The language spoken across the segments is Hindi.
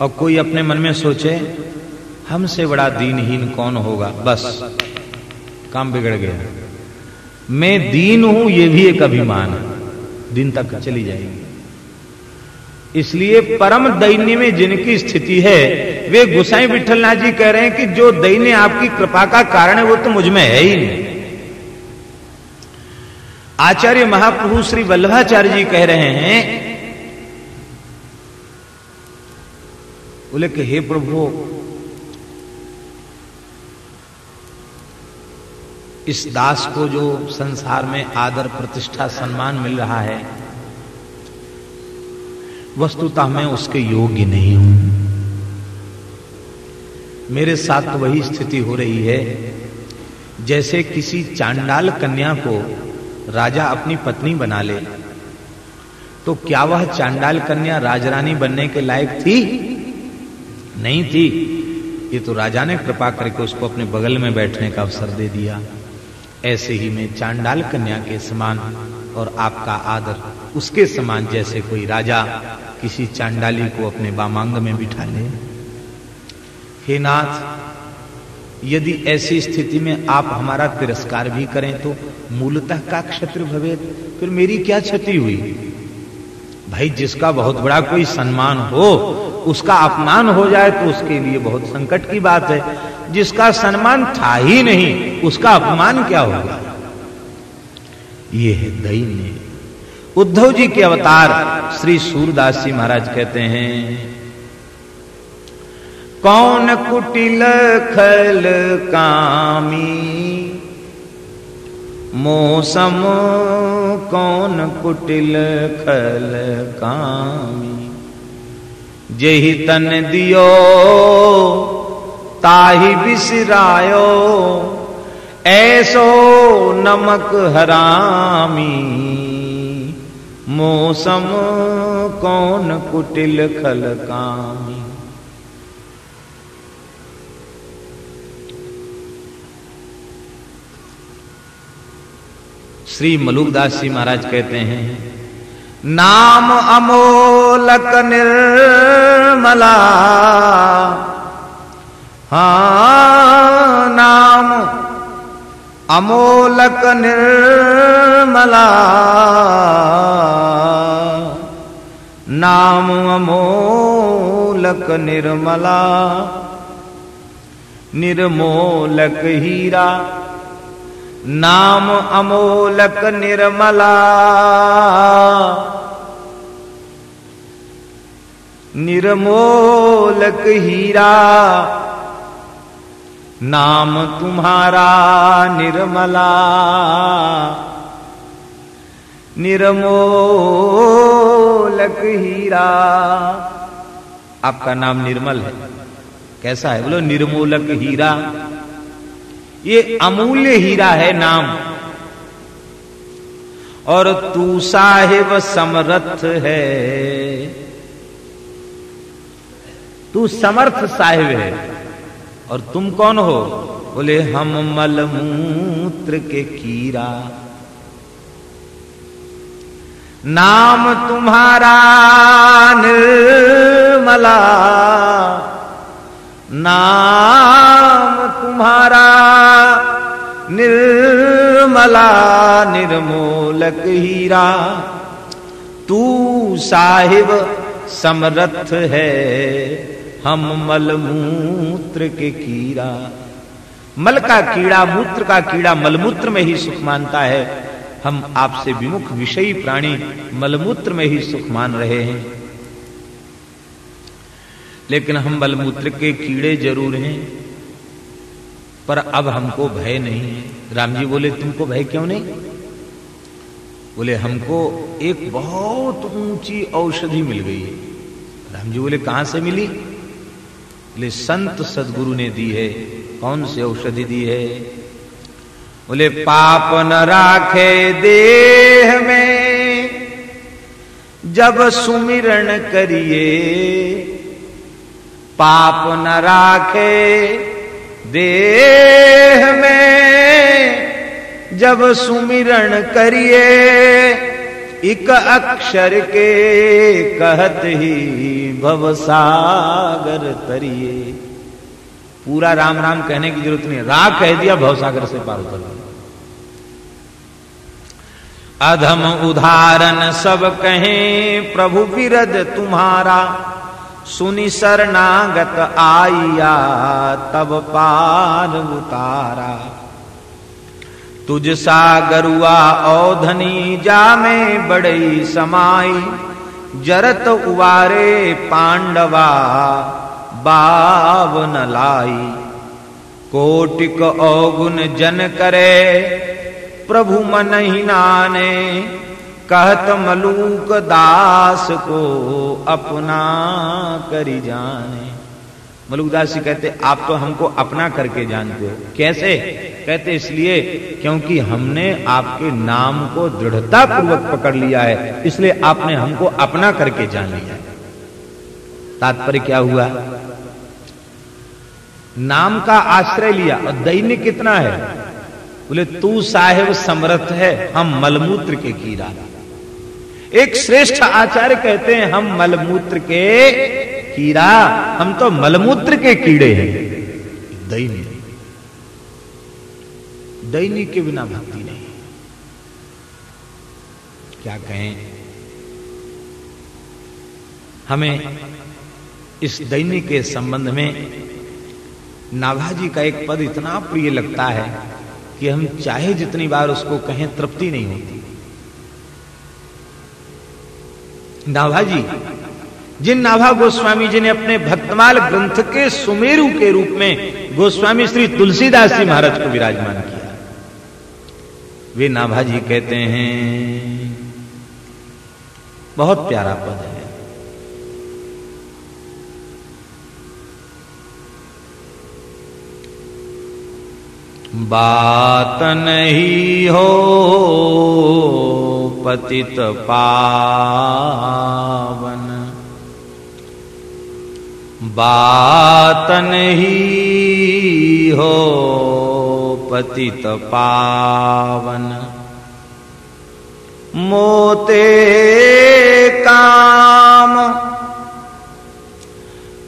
और कोई अपने मन में सोचे, हमसे बड़ा दीनहीन कौन होगा? बस, काम बिगड़ गया। मैं दीन हूँ यह भी एक अभिमान है। दिन तक चली जाएगी। इसलिए परम दैन्य में जिनकी स्थिति है, वे गुसाई विठलनाथ जी कह रहे हैं कि जो दैन्य आपकी कृपा का कारण है, वो तो मुझमें है ही नहीं। आचार्य महाप्रभु श्री वल्लभाचार्य जी कह रहे हैं बोले कि हे प्रभु, इस दास को जो संसार में आदर, प्रतिष्ठा, सम्मान मिल रहा है, वस्तुतः मैं उसके योग्य नहीं हूँ। मेरे साथ तो वही स्थिति हो रही है, जैसे किसी चांडाल कन्या को राजा अपनी पत्नी बना ले तो क्या वह चांडाल कन्या राजरानी बनने के लायक थी? नहीं थी। ये तो राजा ने कृपा करके उसको अपने बगल में बैठने का अवसर दे दिया। ऐसे ही मैं चांडाल कन्या के समान और आपका आदर उसके समान जैसे कोई राजा किसी चांडाली को अपने बामांग में बिठा ले। हे नाथ, यदि ऐसी स्थिति में आप हमारा तिरस्कार भी करें तो मूलतः का क्षत्र भवे फिर मेरी क्या क्षति हुई? भाई, जिसका बहुत बड़ा कोई सम्मान हो, उसका अपमान हो जाए तो उसके लिए बहुत संकट की बात है। जिसका सम्मान था ही नहीं, उसका अपमान क्या होगा? ये है दैन्य। उद्धव जी के अवतार श्री सूरदास जी महाराज कहते हैं, कौन कुटिल खल कामी, मौसम कौन कुटिल खल कामी? जही तन दियो, ताही बिसरायो, ऐसो नमक हरामी। मौसम कौन कुटिल खल कामी? श्री मलुकदास जी महाराज कहते हैं, नाम अमोलक निर्मला। हाँ नाम अमोलक निर्मला। नाम अमोलक निर्मला। निर्मोलक हीरा। नाम अमोलक निर्मला। निर्मोलक हीरा। नाम तुम्हारा निर्मला। निर्मोलक हीरा। आपका नाम निर्मल है। कैसा है? बोलो, निर्मोलक हीरा। ये अमूल्य हीरा है नाम। और तू साहिब समर्थ है। तू समर्थ साहिब है। और तुम कौन हो? बोले, हम मलमूत्र के कीरा। नाम तुम्हारा निर्मला। नाम तुम्हारा निर्मला निर्मोलक हीरा। तू साहिब समरथ है, हम मलमूत्र के कीड़ा मल का कीड़ा मूत्र का कीड़ा मलमूत्र में ही सुख मानता है। हम आपसे विमुख विषयी प्राणी मलमूत्र में ही सुख मान रहे हैं। लेकिन हम मलमूत्र के कीड़े ज़रूर हैं। पर अब हमको भय नहीं। है राम जी बोले, तुमको भय क्यों नहीं? बोले, हमको एक बहुत ऊँची औषधि मिल गई है। राम जी बोले, कहाँ से मिली? बोले, संत सदगुरु ने दी है। कौन सी औषधि दी है? बोले पाप न राखे देह में, जब सुमिरण करिए पाप न राखे देह में जब सुमिरण करिए, एक अक्षर के कहत ही भवसागर तरिए। पूरा राम राम कहने की ज़रूरत नहीं रा कह दिया भवसागर से पार उतर अधम उदाहरण सब कहें, प्रभु विरद तुम्हारा सुनि शरणागत आइया, तब पार उतारा। तुझ सा गरुआ जा में बड़ई समाई, जरत उवारे पांडवा, बाव न लाई। कोटिक औगुन जन करे, प्रभु मन ही नाने कहत मलूक दास को अपना करी जाने। मलुकदास जी कहते, आप तो हमको अपना करके जानते हो। कैसे? कहते, इसलिए क्योंकि हमने आपके नाम को दृढ़ता पूर्वक पकड़ लिया है, इसलिए आपने हमको अपना करके जान लिया तात्पर्य क्या हुआ? नाम का आश्रय लिया, और दैन्य कितना है? बोले, तू साहेब समर्थ है, हम मलमूत्र के कीड़ा एक श्रेष्ठ आचार्य कहते हैं, हम मलमूत्र के कीड़ा, हम तो मलमूत्र के कीड़े हैं। दैन्य दैनिक के बिना भक्ति नहीं। क्या कहें? हमें इस दैनिक के संबंध में नाभाजी का एक पद इतना प्रिय लगता है कि हम चाहे जितनी बार उसको कहें, तृप्ति नहीं होती। नाभाजी जिन नाभा गोस्वामी जी ने अपने भक्तमाल ग्रंथ के सुमेरु के रूप में गोस्वामी श्री तुलसीदास जी महाराज को विराजमान किया। वे नाभाजी कहते हैं, बहुत प्यारा पद है। बात नहीं हो पतित पावन। बातन ही हो पतित पावन। मोते काम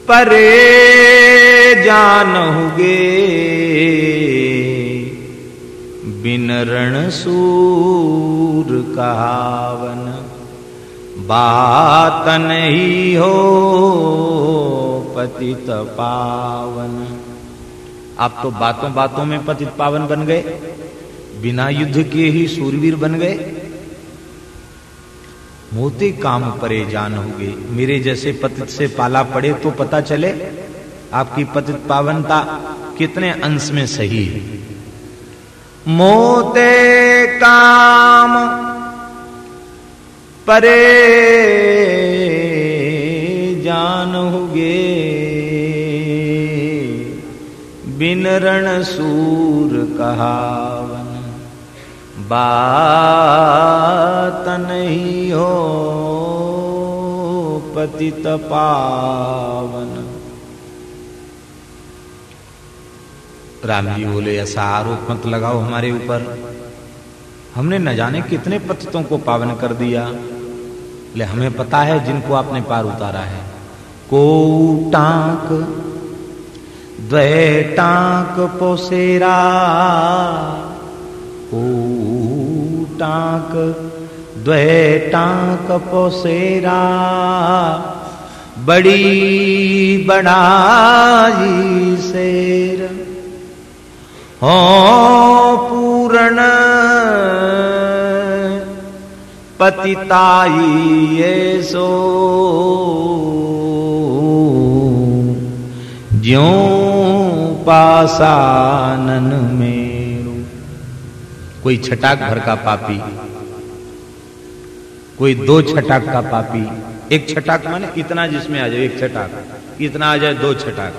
परे जान हुगे। बिन रण सूर कहावन। बात नहीं हो पतित पावन। आप तो बातों बातों में पतित पावन बन गए। बिना युद्ध के ही सूरवीर बन गए। मोते काम परे जान होगे मेरे जैसे पतित से पाला पड़े तो पता चले, आपकी पतित पावनता कितने अंश में सही है। मोते काम परे जान होगे बिन रण सूर कहावन बात नहीं हो पतित पावन। राम जी बोले ऐसा आरोप मत लगाओ हमारे ऊपर। हमने न जाने कितने पतितों को पावन कर दिया। ले, हमें पता है जिनको आपने पार उतारा है। को टाक द्वैटाक पोसेरा। ऊटाक द्वैटाक पोसेरा। बड़ी बड़ाई शेर हो पूर्ण पतिताई ये सो ज्यों पासानन मेरु। कोई छटाक भर का पापी, कोई दो छटाक का पापी। एक छटाक माने इतना जिसमें आ जाए, एक छटाक। इतना आ जाए, दो छटाक।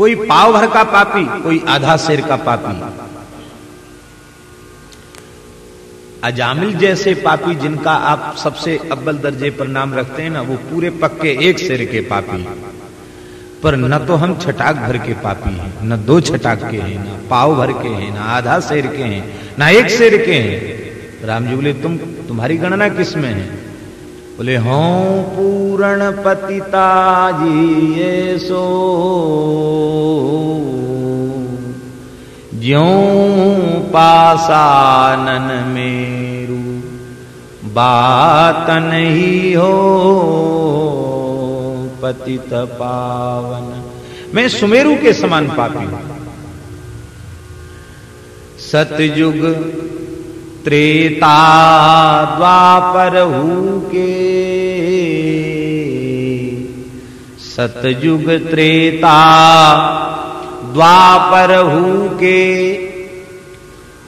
कोई पाव भर का पापी, कोई आधा शेर का पापी। अजामिल जैसे पापी जिनका आप सबसे अव्वल दर्जे पर नाम रखते हैं ना, वो पूरे पक्के एक शेर के पापी पर न तो हम छटाक भर के पापी हैं, न दो छटाक के हैं, ना पाव भर के हैं, ना आधा शेर के हैं, ना एक शेर के हैं। राम जी बोले, तुम, तुम्हारी गणना किसमें है? बोले, हो पूर्ण पतिता जी ये सो पासानन मेरू बात नहीं हो पतित पावन। मैं सुमेरु के समान पापी हूँ। सतयुग त्रेता द्वापर हु के सतयुग त्रेता द्वापर हु के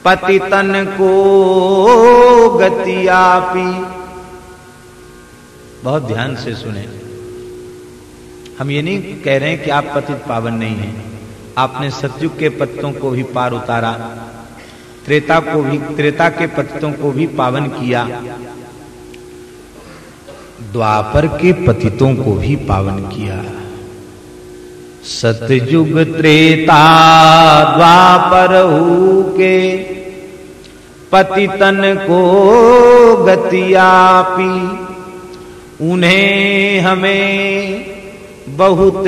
पतितन को गतियापी बहुत ध्यान से सुने। हम ये नहीं कह रहे हैं कि आप पतित पावन नहीं हैं। आपने सतयुग के पत्तों को भी पार उतारा, त्रेता को भी, त्रेता के पतितों को भी पावन किया। द्वापर के पतितों को भी पावन किया। सतयुग त्रेता द्वापर के पतितन को गतियापी उन्हें हमें बहुत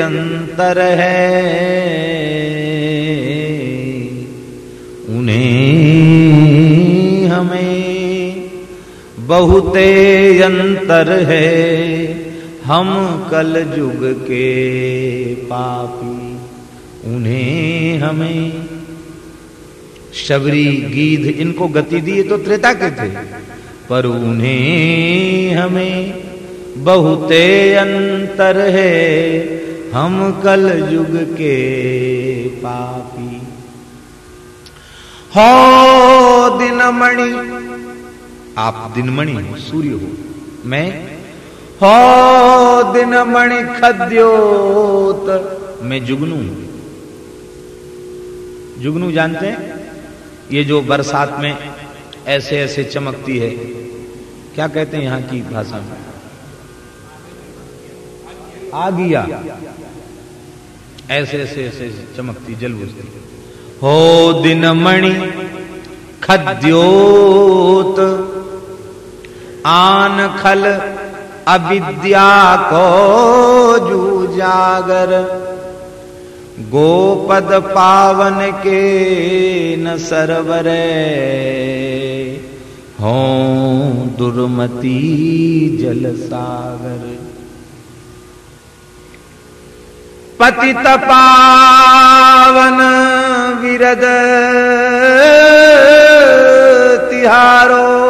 अंतर है। उन्हें हमें बहुत अंतर है। हम कल युग के पापी, उन्हें हमें शबरी गीध, इनको गति दिए तो त्रेता के थे, पर उन्हें हमें बहुते अंतर है। हम कल युग के पापी। हो दिनमणि, आप दिनमणि, सूर्य हो, मैं हो दिन मणि खद्योत। मैं जुगनू जुगनू जानते हैं? ये जो बरसात में ऐसे ऐसे चमकती है, क्या कहते हैं यहाँ की भाषा में? आ गया। ऐसे ऐसे ऐसे चमकती, जल बुझती। हो दिन मणि खद्योत, आन खल अविद्या को जू जागर। गोपद पावन के न सरवर। हो दुर्मती जल सागर। पतित पावन विरद तिहारो।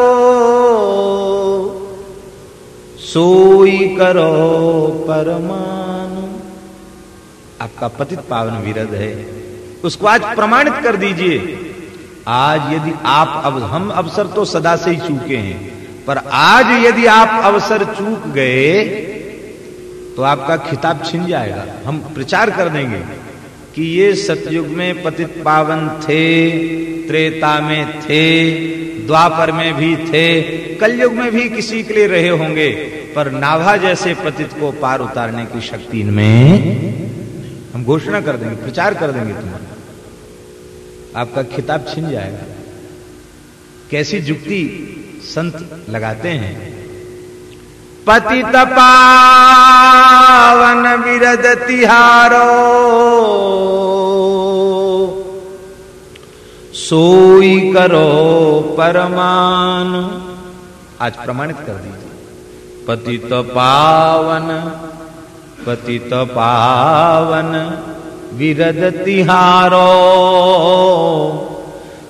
सोई करो परमान आपका पतित पावन विरद है। उसको आज प्रमाणित कर दीजिए। आज यदि आप अब, हम अवसर तो सदा से ही चूके हैं। पर आज यदि आप अवसर चूक गए तो आपका खिताब छिन जाएगा। हम प्रचार कर देंगे। कि ये सतयुग में पतित पावन थे, त्रेता में थे, द्वापर में भी थे, कलयुग में भी किसी के लिए रहे होंगे, पर नाभा जैसे पतित को पार उतारने की शक्ति इनमें हम घोषणा कर देंगे, प्रचार कर देंगे तुम्हारा। आपका खिताब छिन जाएगा। कैसी जुक्ति संत लगाते हैं पतित पावन विरद तिहारो। सोई करो परमान। आज प्रमाणित कर दीजिए। पतित पावन पतित पावन विरद तिहारो।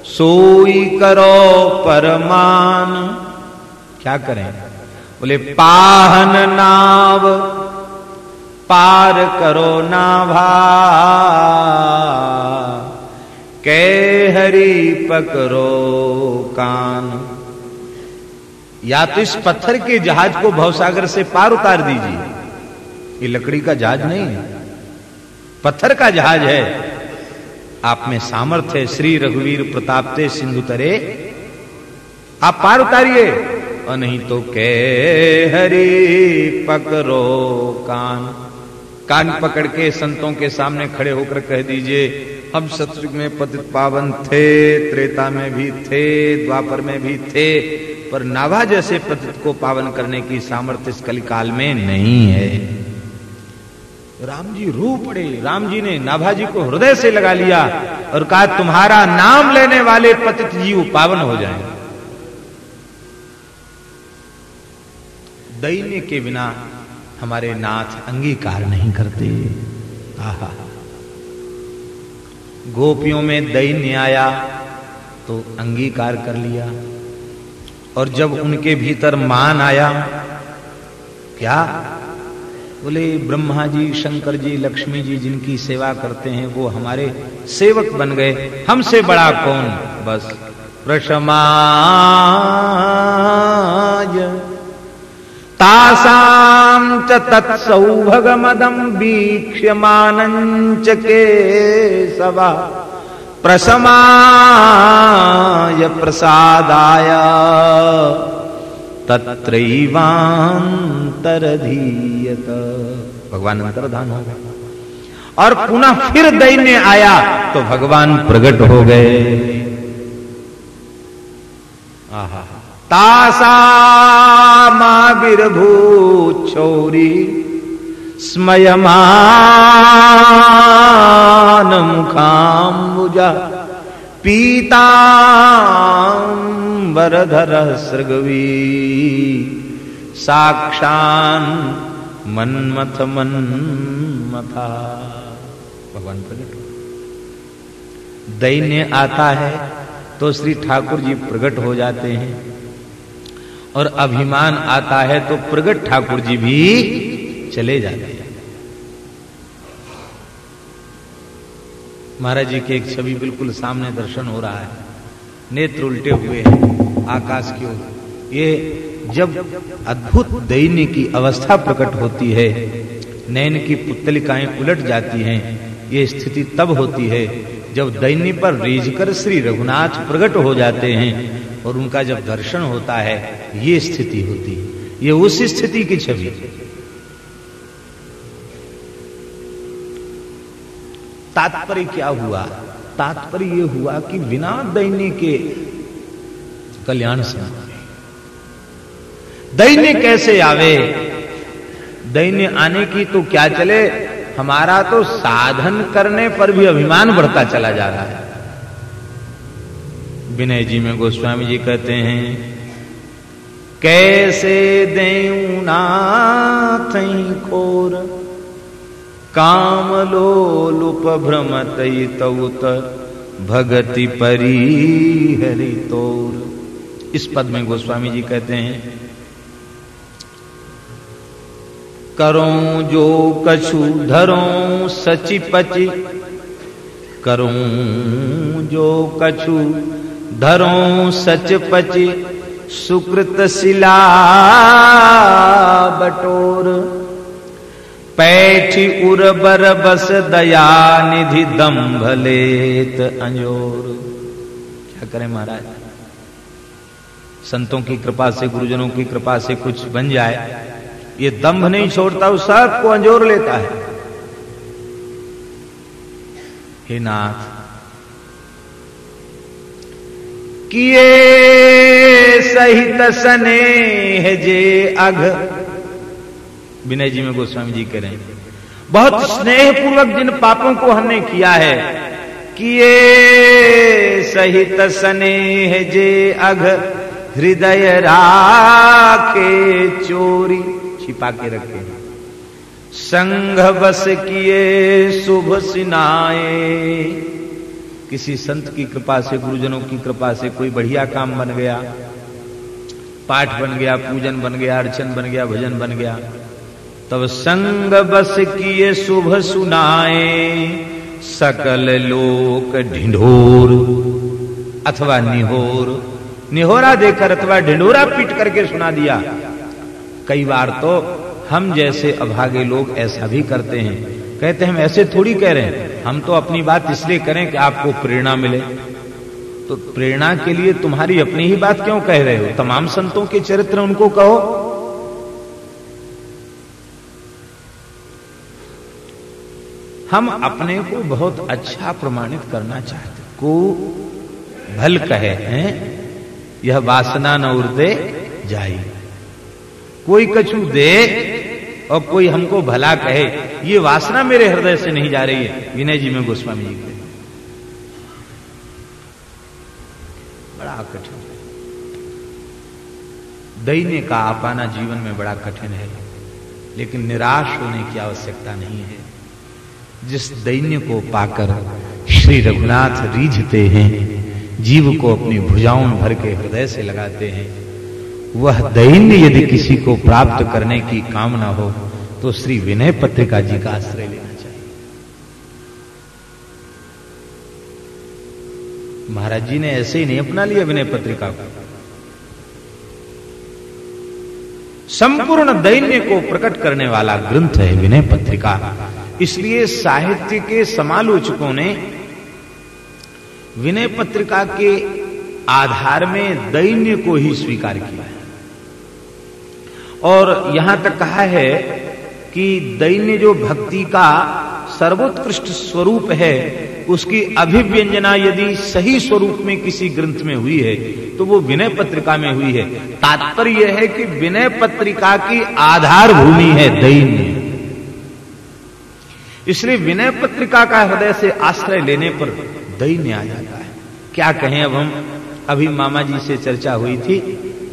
सोई करो परमान। क्या करें? बोले, पाहन नाव, पार करो नाभा। कै हरी पकड़ो कान। या तो इस पत्थर के जहाज़ को भवसागर से पार उतार दीजिए। ये लकड़ी का जहाज़ नहीं है। पत्थर का जहाज़ है। आप में सामर्थ्य श्री रघुवीर प्रतापते सिंधु तरे। आप पार उतारिए। और नहीं तो के हरी पकड़ो कान। कान पकड़ के संतों के सामने खड़े होकर कह दीजिए, हम शत्रु में पतित पावन थे, त्रेता में भी थे, द्वापर में भी थे, पर नाभा जैसे पतित को पावन करने की सामर्थ्य इस कलिकाल में नहीं है। राम जी रू पड़े। राम जी ने नाभा जी को हृदय से लगा लिया और कहा, तुम्हारा नाम लेने वाले पतित जीव पावन हो जाए दैन्य के बिना हमारे नाथ अंगीकार नहीं करते। आहा। गोपियों में दैन्य आया तो अंगीकार कर लिया। और जब उनके भीतर मान आया, क्या? बोले, ब्रह्मा जी, शंकर जी, लक्ष्मी जी जिनकी सेवा करते हैं, वो हमारे सेवक बन गए। हमसे बड़ा कौन? बस प्रशमा तासाम च तत्सौभगमदम के सवा प्रसमाय प्रसादाय तत्रैवांतरधीयत भगवान अंतर्धान हो गए और पुनः फिर दैन्य आया तो भगवान प्रकट हो गए। आहा तासामाविर्भूच्छौरी स्मयमान मुखाम्बुजा पीतांबरधर सृगवी साक्षान मनमथ मनमथा। भगवान प्रकट दैन्य आता है तो श्री ठाकुर जी प्रकट हो जाते हैं। और अभिमान आता है तो प्रगट ठाकुर जी भी चले जाते हैं। महाराज जी के एक छवि बिल्कुल सामने दर्शन हो रहा है। नेत्र उल्टे हुए हैं, आकाश की ओर। ये जब अद्भुत दैन्य की अवस्था प्रकट होती है नैन की पुतलिकाएँ उलट जाती हैं, ये स्थिति तब होती है जब दैन्य पर रेजकर श्री रघुनाथ प्रकट हो जाते हैं। और उनका जब दर्शन होता है, ये स्थिति होती है। ये उस स्थिति की छवि। तात्पर्य क्या हुआ? तात्पर्य ये हुआ कि बिना दैन्य के कल्याण से दैन्य कैसे आवे? दैन्य आने की तो क्या चले? हमारा तो साधन करने पर भी अभिमान बढ़ता चला जा रहा है। विनय जी में गोस्वामी जी कहते हैं, कैसे देनाथ खोर? काम लोलुप भ्रमत तौत भगति परी हरि तोर। इस पद में गोस्वामी जी कहते हैं, करो जो कछु धरो सचि पचि, करो जो कछु धरो सच पच सुकृत शिला बटोर। पैठी उर्बर बस दया निधि दम्भ लेत अंजोर। क्या करें महाराज? संतों की कृपा से, गुरुजनों की कृपा से कुछ बन जाए। ये दम्भ नहीं छोड़ता वो सबको अंजोर लेता है। हे नाथ किए सहित स्नेह जे अघ। विनय जी में गोस्वामी जी कह रहे हैं, बहुत स्नेह पूर्वक जिन पापों को हमने किया है, किए सहित स्नेह जे अघ। हृदय राखे चोरी, छिपा के रखे। संघ बस किए शुभ सिनाए। किसी संत की कृपा से, गुरुजनों की कृपा से कोई बढ़िया काम बन गया, पाठ बन गया, पूजन बन गया, अर्चन बन गया, भजन बन गया, तब संग बस किए शुभ सुनाए, सकल लोक ढिंढोर, अथवा निहोर। निहोरा देकर अथवा ढिंढोरा पीट करके सुना दिया। कई बार तो हम जैसे अभागे लोग ऐसा भी करते हैं। कहते हम ऐसे थोड़ी कह रहे हैं। हम तो अपनी बात इसलिए करें कि आपको प्रेरणा मिले। तो प्रेरणा के लिए तुम्हारी अपनी ही बात क्यों कह रहे हो? तमाम संतों के चरित्र उनको कहो। हम अपने को बहुत अच्छा प्रमाणित करना चाहते को भल कहे, हैं? यह वासना न उड़ते जाई। कोई कछु दे और कोई हमको भला कहे, ये वासना मेरे हृदय से नहीं जा रही है। विनय जी में गोस्वामी जी के। बड़ा कठिन दैन्य का आपाना जीवन में बड़ा कठिन है, लेकिन निराश होने की आवश्यकता नहीं है। जिस दैन्य को पाकर श्री रघुनाथ रीझते हैं, जीव को अपनी भुजाओं भर के हृदय से लगाते हैं वह दैन्य यदि किसी को प्राप्त करने की कामना हो तो श्री विनय पत्रिका जी का आश्रय लेना चाहिए। महाराज जी ने ऐसे ही नहीं अपना लिया विनय पत्रिका को। संपूर्ण दैन्य को प्रकट करने वाला ग्रंथ है विनय पत्रिका। इसलिए साहित्य के समालोचकों ने विनय पत्रिका के आधार में दैन्य को ही स्वीकार किया है। और यहाँ तक कहा है कि दैन्य जो भक्ति का सर्वोत्कृष्ट स्वरूप है, उसकी अभिव्यंजना यदि सही स्वरूप में किसी ग्रंथ में हुई है तो वो विनय पत्रिका में हुई है। तात्पर्य यह है कि विनय पत्रिका की आधार भूमि है दैन्य। इसलिए विनय पत्रिका का हृदय से आश्रय लेने पर दैन्य आ जाता है। क्या कहें अब हम? अभी मामा जी से चर्चा हुई थी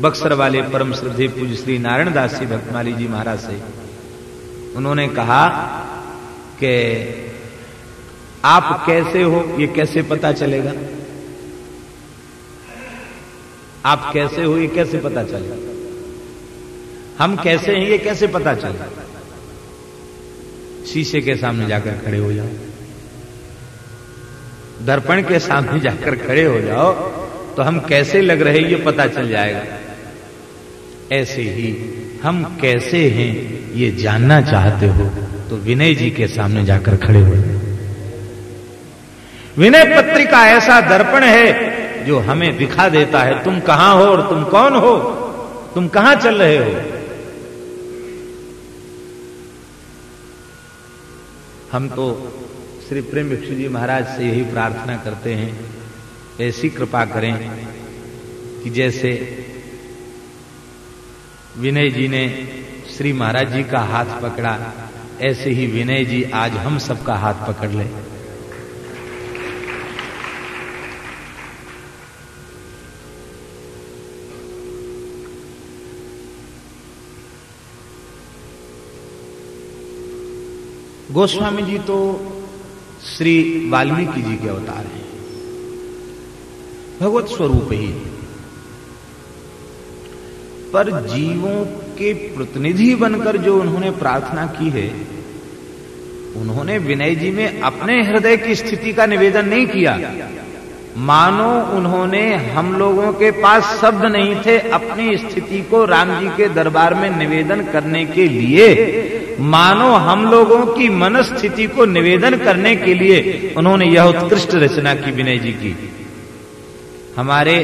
बक्सर वाले परम श्रद्धे पूज श्री नारायण दास जी, भक्तमाली जी महाराज से। उन्होंने कहा कि आप कैसे हो, ये कैसे पता चलेगा? आप कैसे हो, ये कैसे पता चलेगा? हम कैसे हैं, ये कैसे पता चलेगा? शीशे के सामने जाकर खड़े हो जाओ। दर्पण के सामने जाकर खड़े हो जाओ। तो हम कैसे लग रहे ये पता चल जाएगा। ऐसे ही हम कैसे हैं, ये जानना चाहते हो तो विनय जी के सामने जाकर खड़े हो। विनय पत्रिका ऐसा दर्पण है, जो हमें दिखा देता है, तुम कहाँ हो और तुम कौन हो? तुम कहाँ चल रहे हो? हम तो श्री प्रेम भिक्षु जी महाराज से यही प्रार्थना करते हैं ऐसी कृपा करें कि जैसे विनय जी ने श्री महाराज जी का हाथ पकड़ा, ऐसे ही विनय जी आज हम सबका हाथ पकड़ ले। गोस्वामी जी तो श्री वाल्मीकि जी के अवतार हैं। भगवत स्वरूप ही। पर जीवों के प्रतिनिधि बनकर जो उन्होंने प्रार्थना की है, उन्होंने विनय जी में अपने हृदय की स्थिति का निवेदन नहीं किया। मानो उन्होंने हम लोगों के पास शब्द नहीं थे, अपनी स्थिति को राम जी के दरबार में निवेदन करने के लिए। मानो हम लोगों की मनस्थिति को निवेदन करने के लिए उन्होंने यह उत्कृष्ट रचना की विनय जी की। हमारे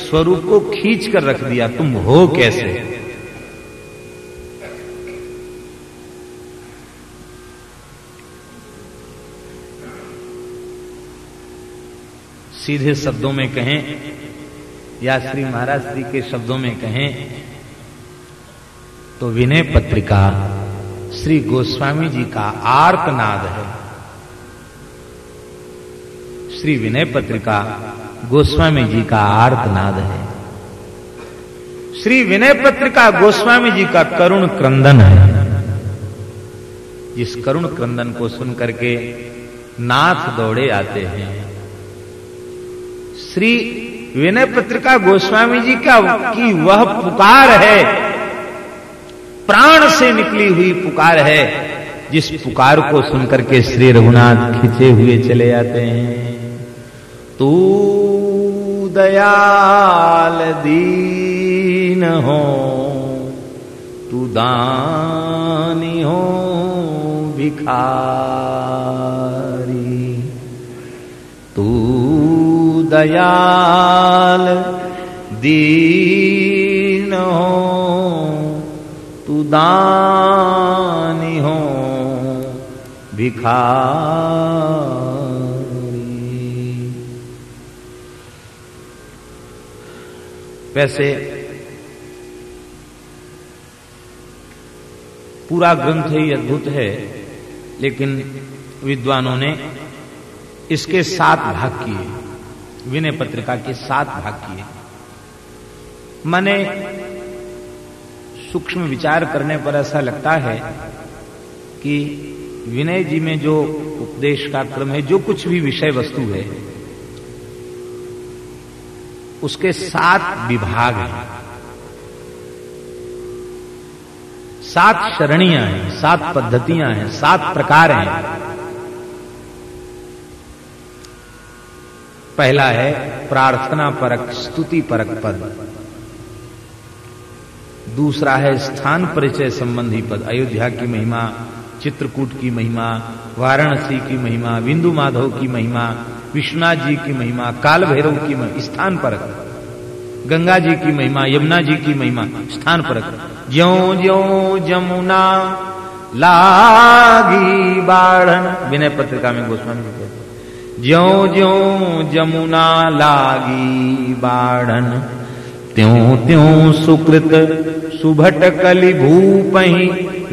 स्वरूप को खींच कर रख दिया। तुम हो कैसे? सीधे शब्दों में कहें या श्री महाराज जी के शब्दों में कहें तो विनय पत्रिका श्री गोस्वामी जी का आर्तनाद है। श्री विनय पत्रिका गोस्वामी जी का आर्तनाद है। श्री विनय पत्रिका गोस्वामी जी का करुण क्रंदन है। जिस करुण क्रंदन को सुनकर के नाथ दौड़े आते हैं। श्री विनय पत्रिका गोस्वामी जी का की वह पुकार है, प्राण से निकली हुई पुकार है, जिस पुकार को सुनकर के श्री रघुनाथ खिंचे हुए चले जाते हैं। तू दयाल दीन हो, तू दानी हो, भिखारी। तू दयाल दीन हो, तू दानी हो, भिखारी। वैसे पूरा ग्रंथ ही अद्भुत है, लेकिन विद्वानों ने इसके सात भाग किए, विनय पत्रिका के सात भाग किए। माने सूक्ष्म विचार करने पर ऐसा लगता है कि विनय जी में जो उपदेश का क्रम है, जो कुछ भी विषय वस्तु है उसके सात विभाग हैं। सात शरणियाँ हैं, सात पद्धतियाँ हैं, सात प्रकार हैं। पहला है प्रार्थना परक, स्तुति परक पद। दूसरा है स्थान परिचय संबंधी पद, अयोध्या की महिमा, चित्रकूट की महिमा, वाराणसी की महिमा बिंदु माधव की महिमा विश्वनाथ जी की महिमा काल भैरव की महिमा, स्थान पर गंगा जी की महिमा, यमुना जी की महिमा, स्थान पर ज्यो ज्यो जमुना लागी बाढ़न। विनय पत्रिका में गोस्वामी जी कहते ज्यो ज्यो जमुना लागी बाढ़न त्यों त्यों सुकृत सुभट कलि भूप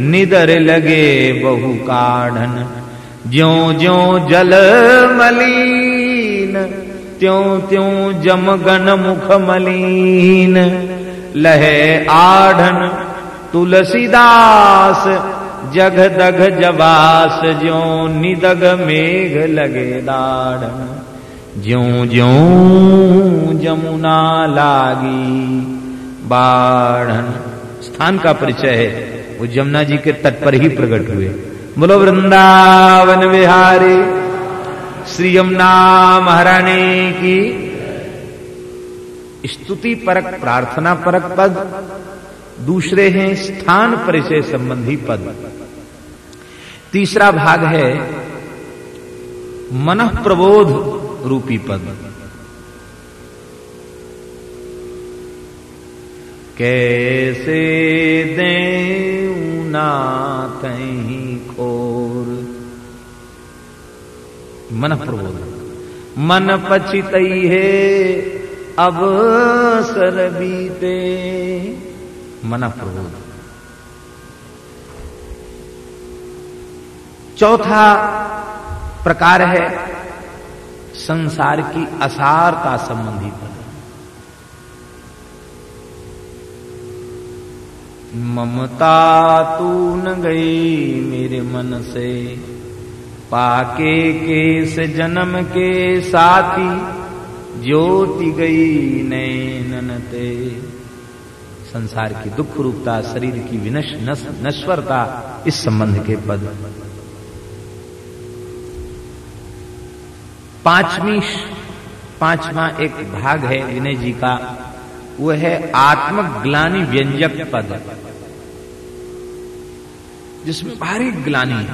निदर लगे बहु काढ़न। ज्यो ज्यो जल मलीन त्यों त्यों जमगन मुख मलीन लहे आढ़न तुलसीदास जग दग जवास ज्यो निदग मेघ लगे दाढ़न ज्यो ज्यो जमुना लागी बाढ़न स्थान का परिचय है वो जमुना जी के तट पर ही प्रकट हुए बोलो वृंदावन विहारी श्री यमुना महारानी की स्तुति परक, प्रार्थना परक पद, दूसरे हैं स्थान परिचय संबंधी पद। तीसरा भाग है मन प्रबोध रूपी पद। कैसे दे कहीं खोर मन प्रबोध मन पचित है अब सर बीते। मन प्रबोध चौथा प्रकार है, संसार की असारता संबंधी पद ममता, तू न गई मेरे मन से। पाके केस जन्म के साथी, ज्योति गई नैनते संसार की दुख रूपता शरीर की विनश नश्वरता, इस संबंध के पद। पांचवी पांचवा एक भाग है विनय जी का। वह है आत्मग्लानी व्यंजक पद। जिसमें भारी ग्लानी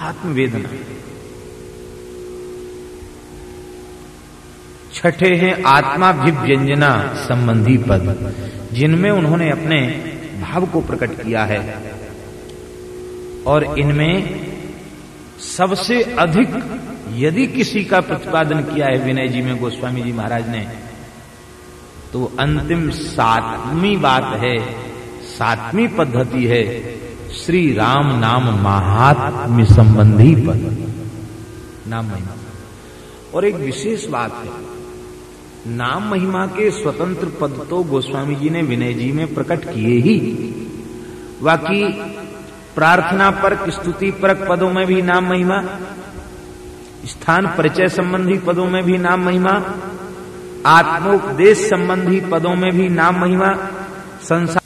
आत्मवेदना। छठे हैं आत्माभिव्यंजना संबंधी पद, जिनमें उन्होंने अपने भाव को प्रकट किया है। और इनमें सबसे अधिक यदि किसी का प्रतिपादन किया है विनय जी में, गोस्वामी जी महाराज ने तो अंतिम सातवीं बात है, सातवीं पद्धति है श्री राम नाम महात्म्य संबंधी पद। नाम और एक विशेष बात है नाम महिमा के स्वतंत्र पद तो गोस्वामी जी ने विनय जी में प्रकट किए ही। बाकी प्रार्थना पर स्तुति परक पदों में भी नाम महिमा, स्थान परिचय संबंधी पदों में भी नाम महिमा, आत्मोपदेश संबंधी पदों में भी नाम महिमा, संसार